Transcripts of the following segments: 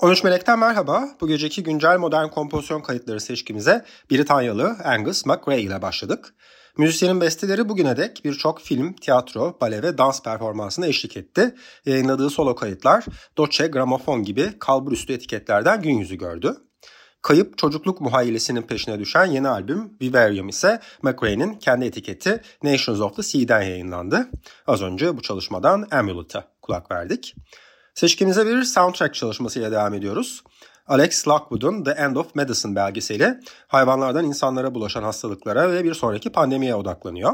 13 Melek'ten merhaba. Bu geceki güncel modern kompozisyon kayıtları seçkimize Britanyalı Angus McRae ile başladık. Müzisyenin besteleri bugüne dek birçok film, tiyatro, bale ve dans performansına eşlik etti. Yayınladığı solo kayıtlar Dolce Gramofon gibi kalburüstü etiketlerden gün yüzü gördü. Kayıp çocukluk muhayyilesinin peşine düşen yeni albüm Vivarium ise McRae'nin kendi etiketi Nations of the Sea'den yayınlandı. Az önce bu çalışmadan Amulet'a kulak verdik. Seçkimize bir soundtrack çalışmasıyla devam ediyoruz. Alex Lockwood'un The End of Medicine belgeseli hayvanlardan insanlara bulaşan hastalıklara ve bir sonraki pandemiye odaklanıyor.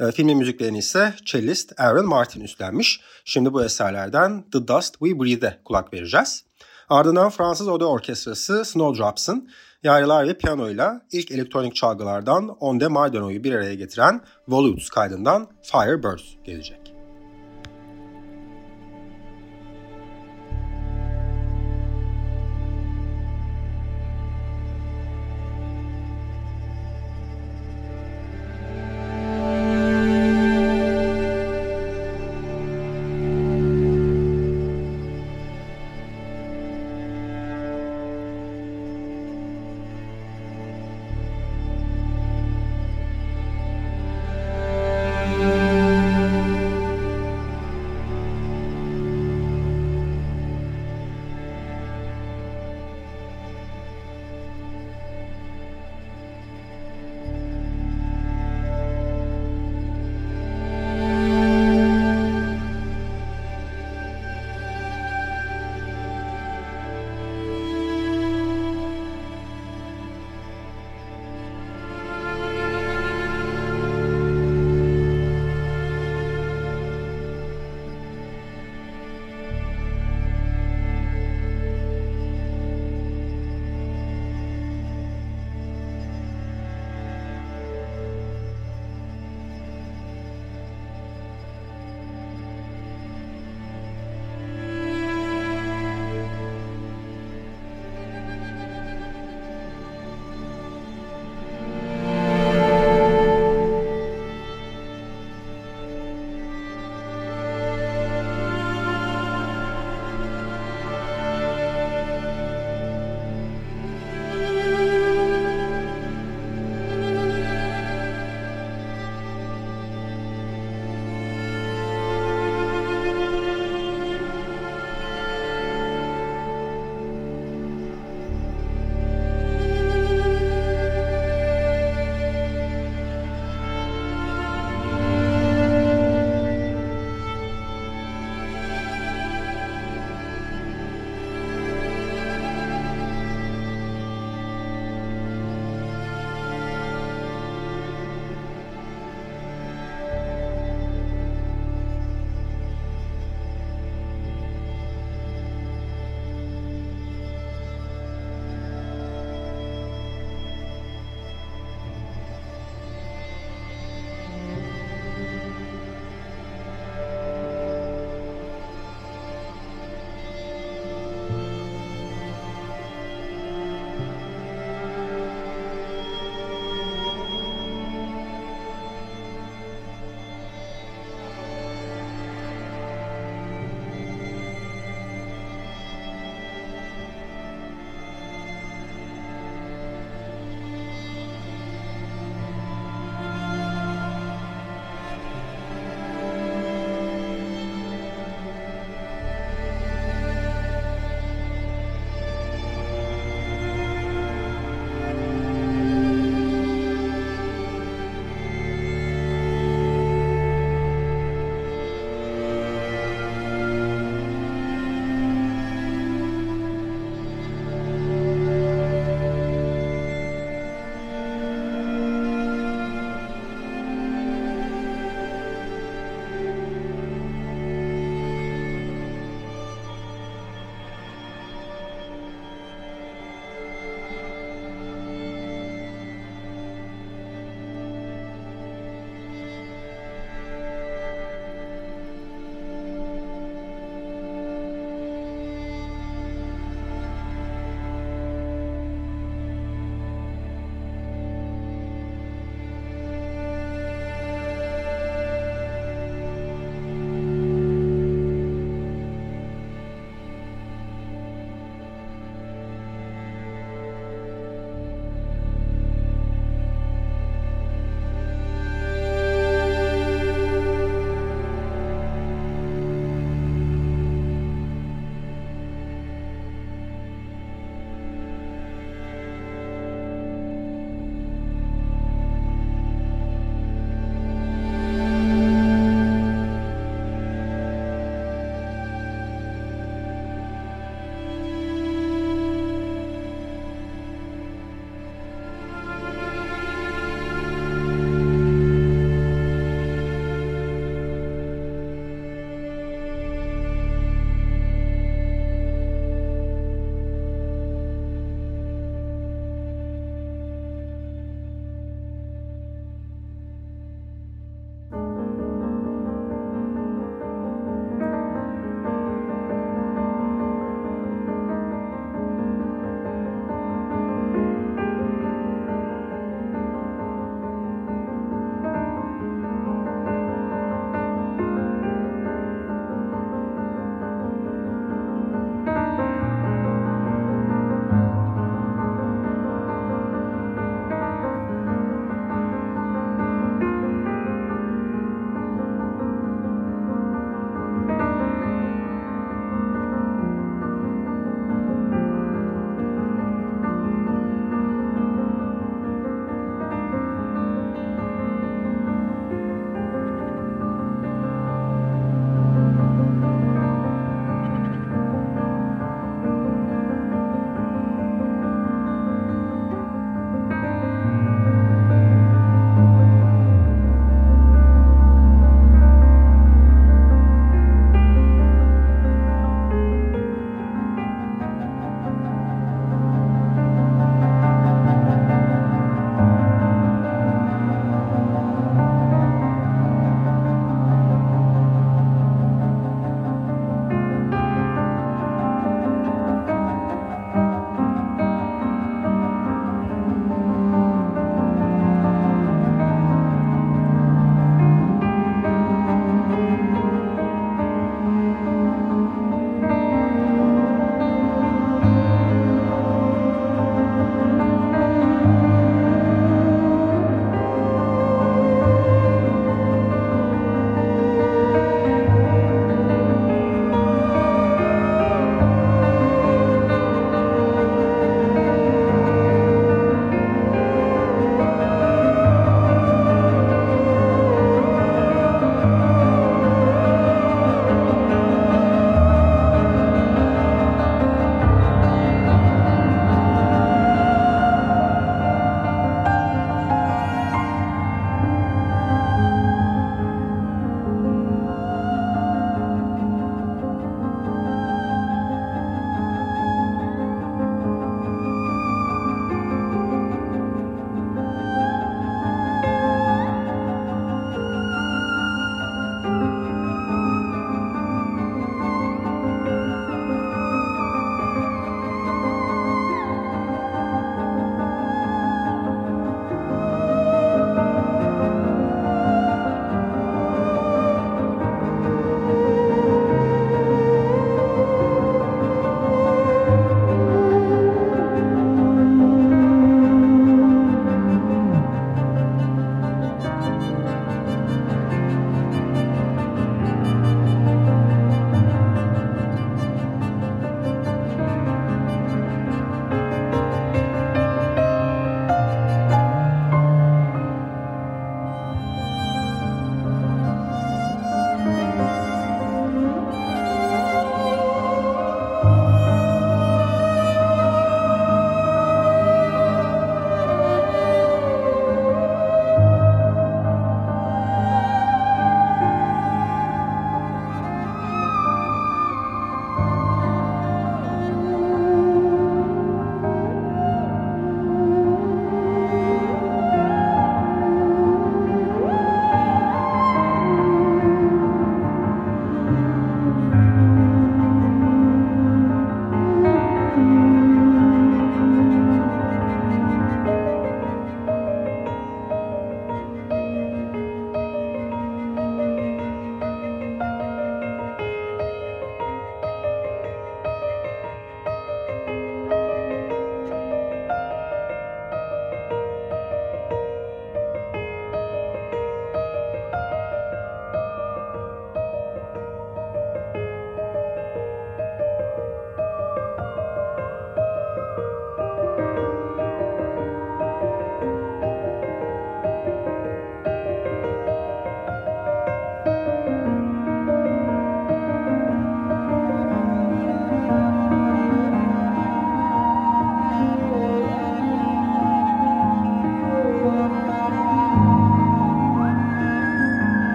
E, filmin müziklerini ise cellist Aaron Martin üstlenmiş. Şimdi bu eserlerden The Dust We Breathe'e kulak vereceğiz. Ardından Fransız Oda Orkestrası Snowdrops'ın yaylılar ve piyanoyla ilk elektronik çalgılardan Onde Mardeno'yu bir araya getiren Volutes kaydından Firebirds gelecek.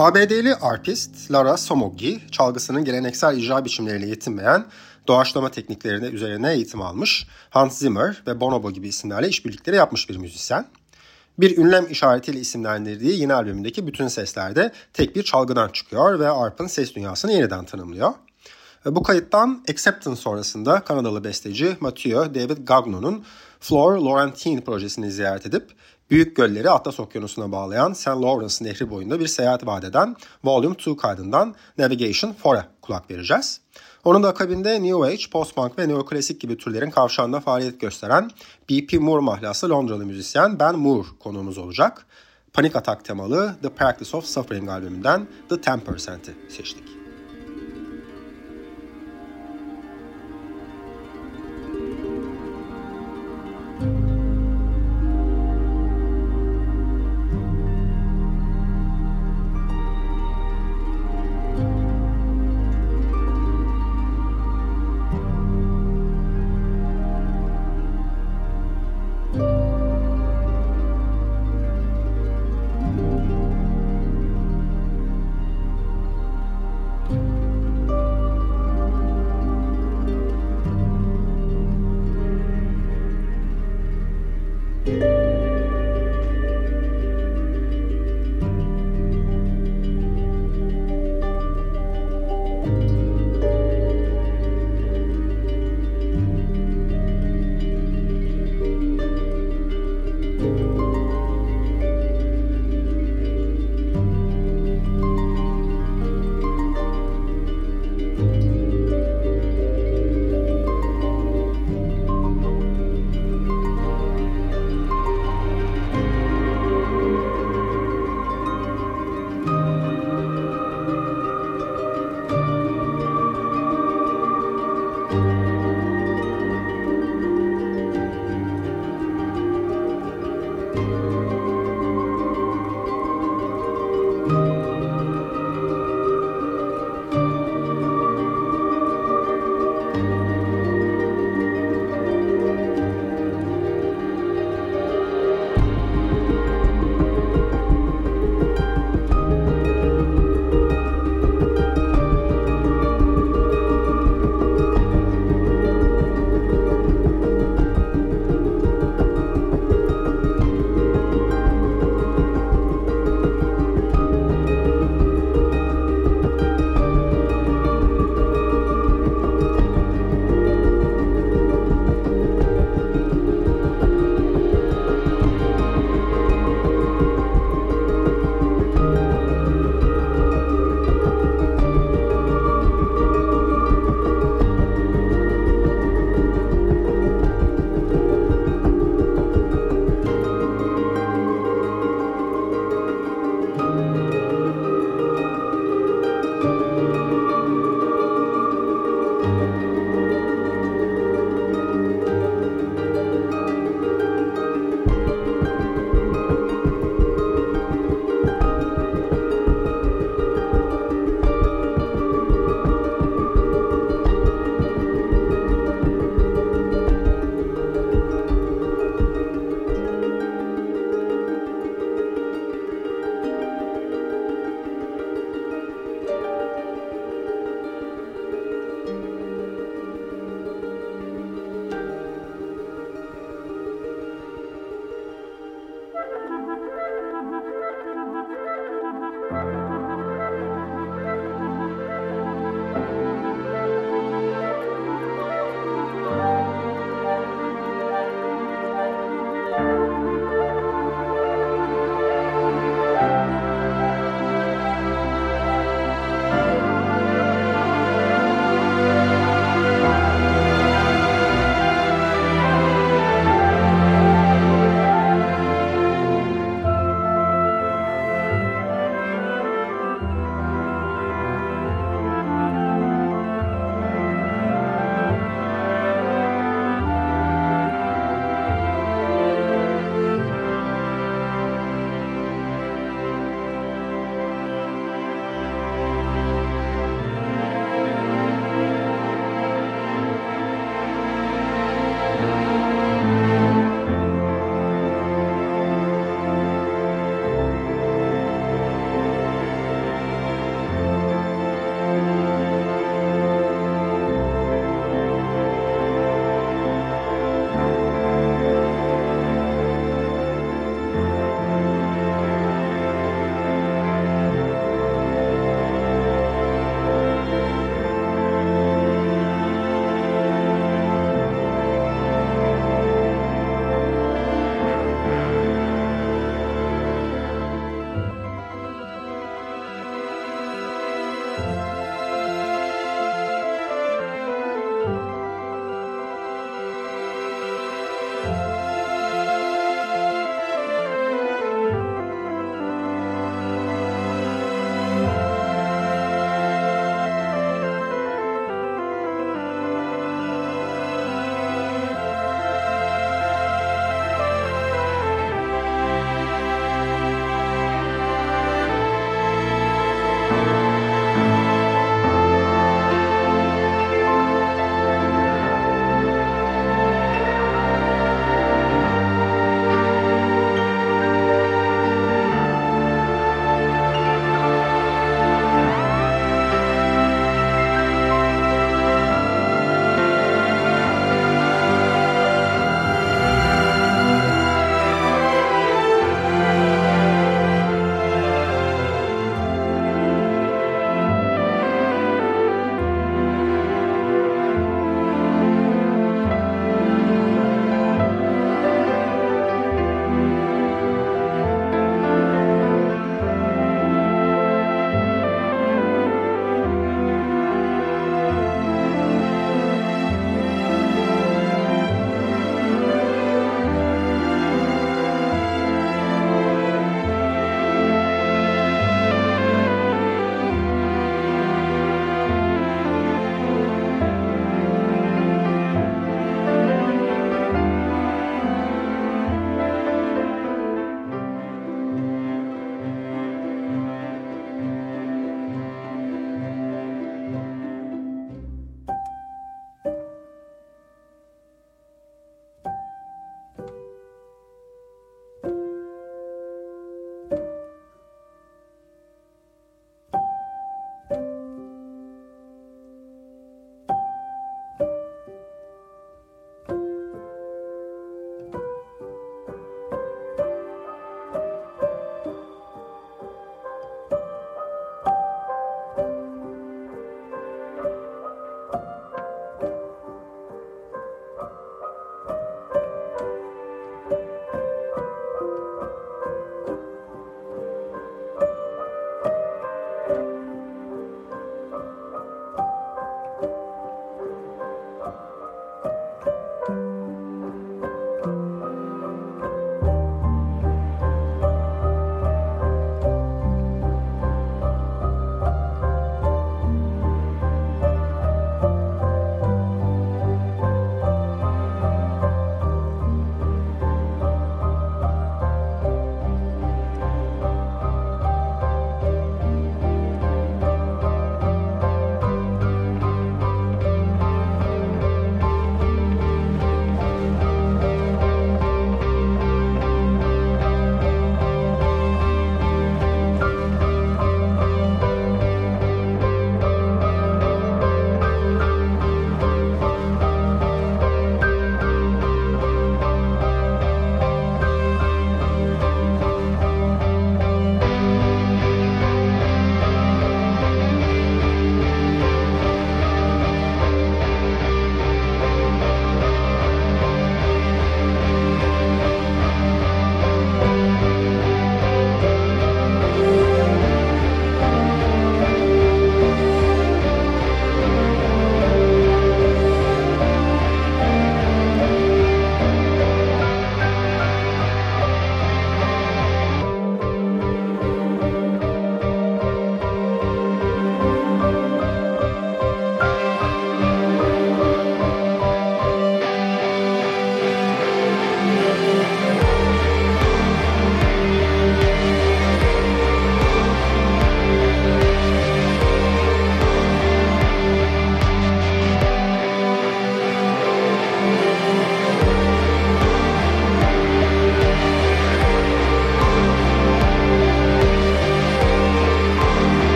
ABD'li arpist Lara Somogyi çalgısının geleneksel icra biçimleriyle yetinmeyen doğaçlama tekniklerine üzerine eğitim almış, Hans Zimmer ve Bonobo gibi isimlerle işbirlikleri yapmış bir müzisyen. Bir ünlem işaretiyle isimlendirdiği yeni albümündeki bütün seslerde tek bir çalgıdan çıkıyor ve arp'ın ses dünyasını yeniden tanımlıyor. Bu kayıttan Acceptance sonrasında Kanadalı besteci Mathieu David Gagnon'un Flor Laurentine projesini ziyaret edip Büyük Gölleri Atlas Okyanusu'na bağlayan St. Lawrence Nehri boyunda bir seyahat vadeden Volume 2 kaydından Navigation 4'a kulak vereceğiz. Onun da akabinde New Age, Post-Punk ve Neoklasik gibi türlerin kavşağında faaliyet gösteren B.P. Moore mahlası Londralı müzisyen Ben Moore konuğumuz olacak. Panik Atak temalı The Practice of Suffering albümünden The 10%'i seçtik.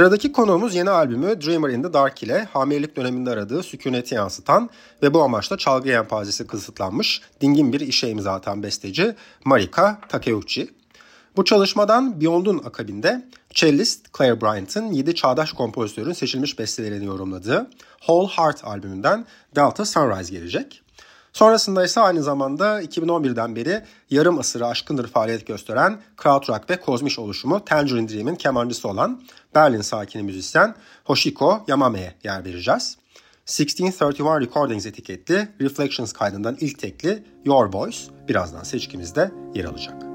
Sıradaki konuğumuz yeni albümü Dreamer in the Dark ile hamilelik döneminde aradığı sükuneti yansıtan ve bu amaçla çalgı yelpazesi kısıtlanmış dingin bir işe imza atan besteci Marika Takeuchi. Bu çalışmadan Beyond'un akabinde cellist Claire Bryant'ın 7 çağdaş kompozitörün seçilmiş bestelerini yorumladığı Whole Heart albümünden Delta Sunrise gelecek. Sonrasında ise aynı zamanda 2011'den beri yarım asırı aşkındır faaliyet gösteren krautrock ve kozmiş oluşumu Tangerine Dream'in kemancısı olan Berlin sakini müzisyen Hoshiko Yamame'ye yer vereceğiz. 1631 Recordings etiketli Reflections kaydından ilk tekli Your Voice birazdan seçkimizde yer alacak.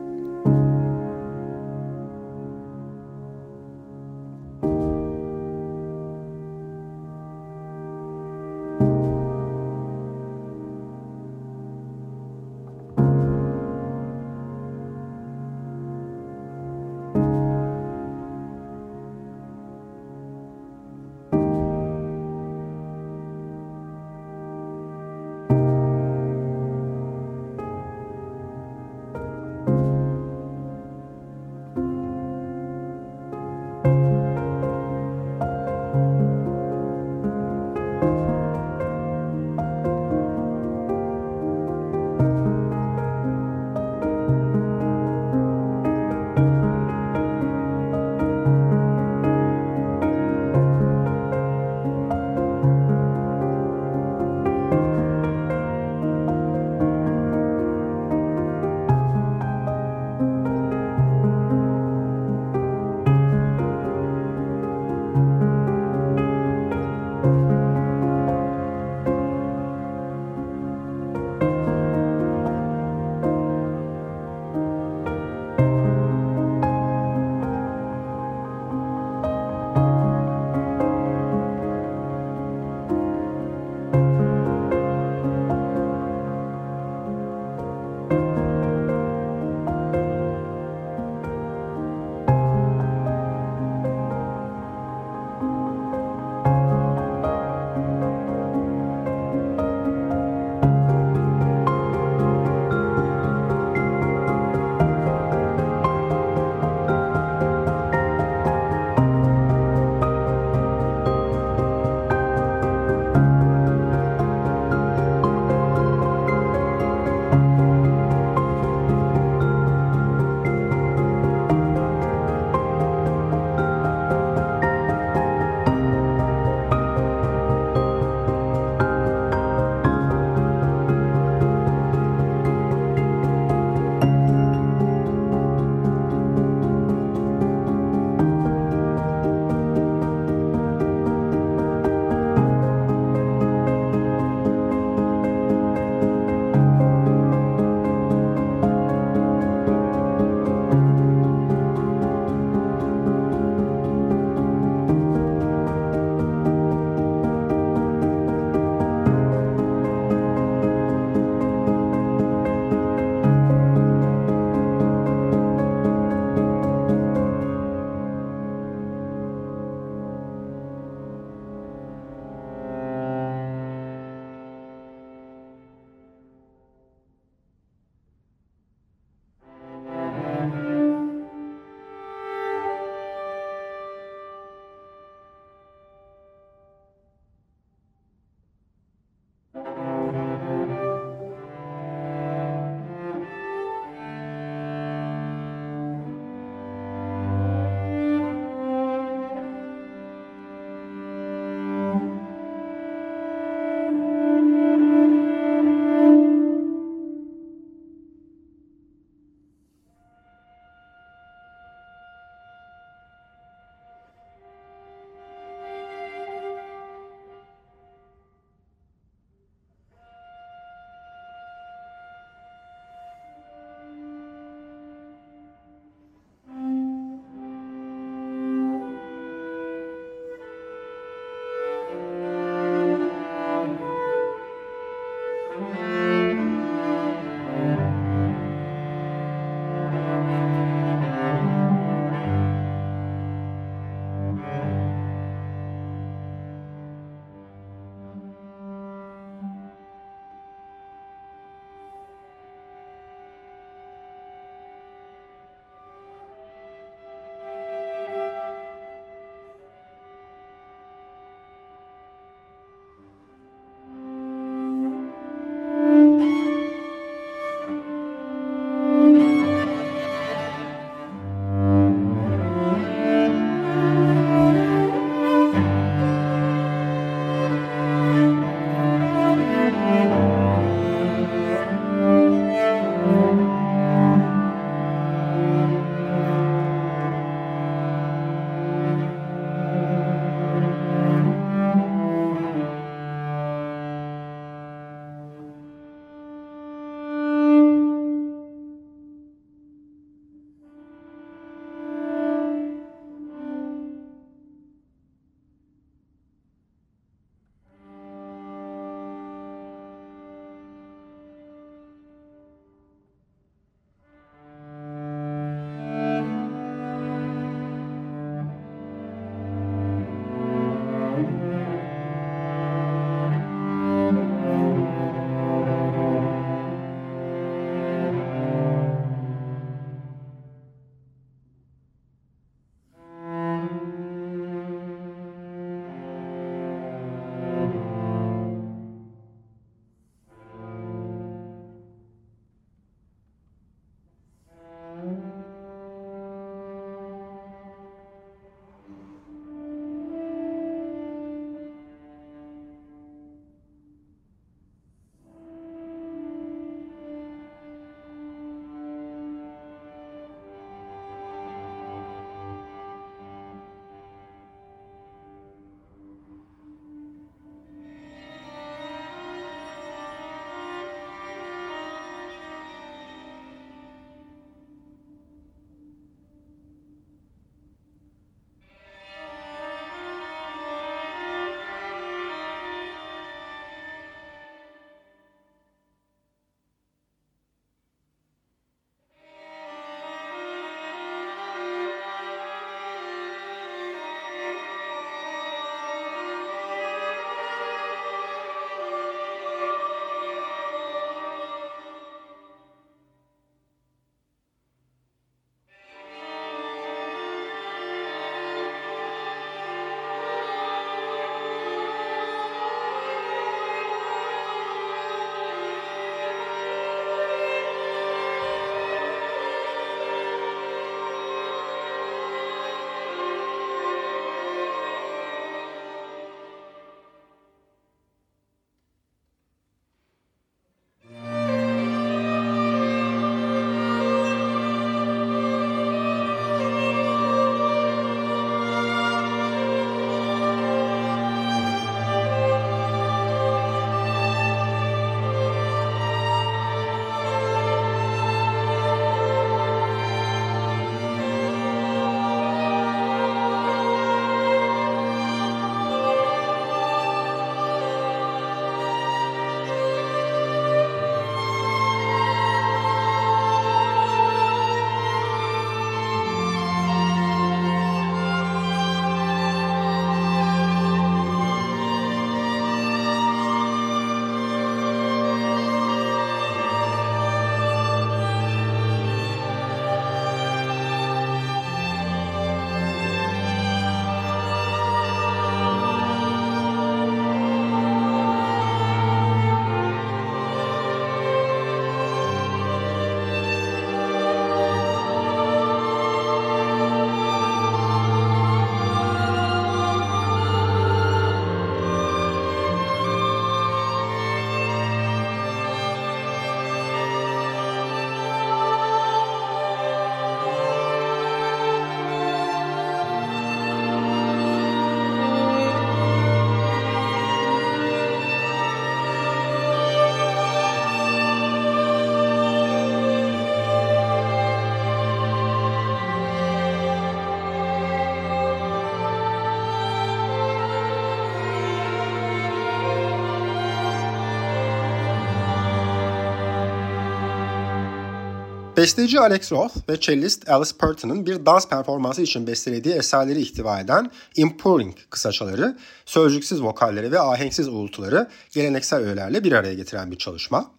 Besteci Alex Roth ve cellist Alice Purton'ın bir dans performansı için bestelediği eserleri ihtiva eden Impouring kısaçaları, sözcüksüz vokalleri ve ahenksiz uğultuları geleneksel öğelerle bir araya getiren bir çalışma.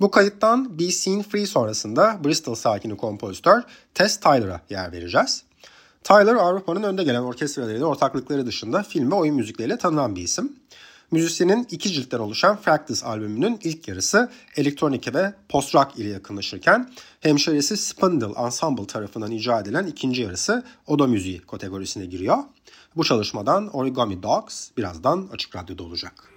Bu kayıttan Be Seen Free sonrasında Bristol sakini kompozitör Tess Tyler'a yer vereceğiz. Tyler Avrupa'nın önde gelen orkestralarıyla ortaklıkları dışında film ve oyun müzikleriyle tanınan bir isim. Müzisyenin iki ciltten oluşan Fractus albümünün ilk yarısı elektronik ve post-rock ile yakınlaşırken hemşerisi Spindle Ensemble tarafından icra edilen ikinci yarısı oda müziği kategorisine giriyor. Bu çalışmadan Origami Dogs birazdan Açık Radyo'da olacak.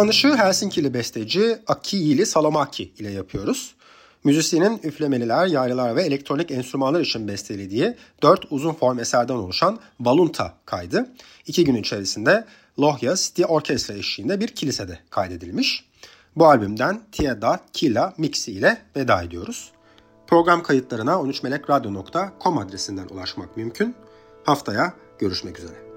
Kapanışı Helsinkili besteci Akiyili Salomaki ile yapıyoruz. Müzisyenin üflemeliler, yaylılar ve elektronik enstrümanlar için bestelediği dört uzun form eserden oluşan Valunta kaydı. iki gün içerisinde Lohja City Orkestra eşliğinde bir kilisede kaydedilmiş. Bu albümden Tieda Kila Mixi ile veda ediyoruz. Program kayıtlarına 13melekradyo.com adresinden ulaşmak mümkün. Haftaya görüşmek üzere.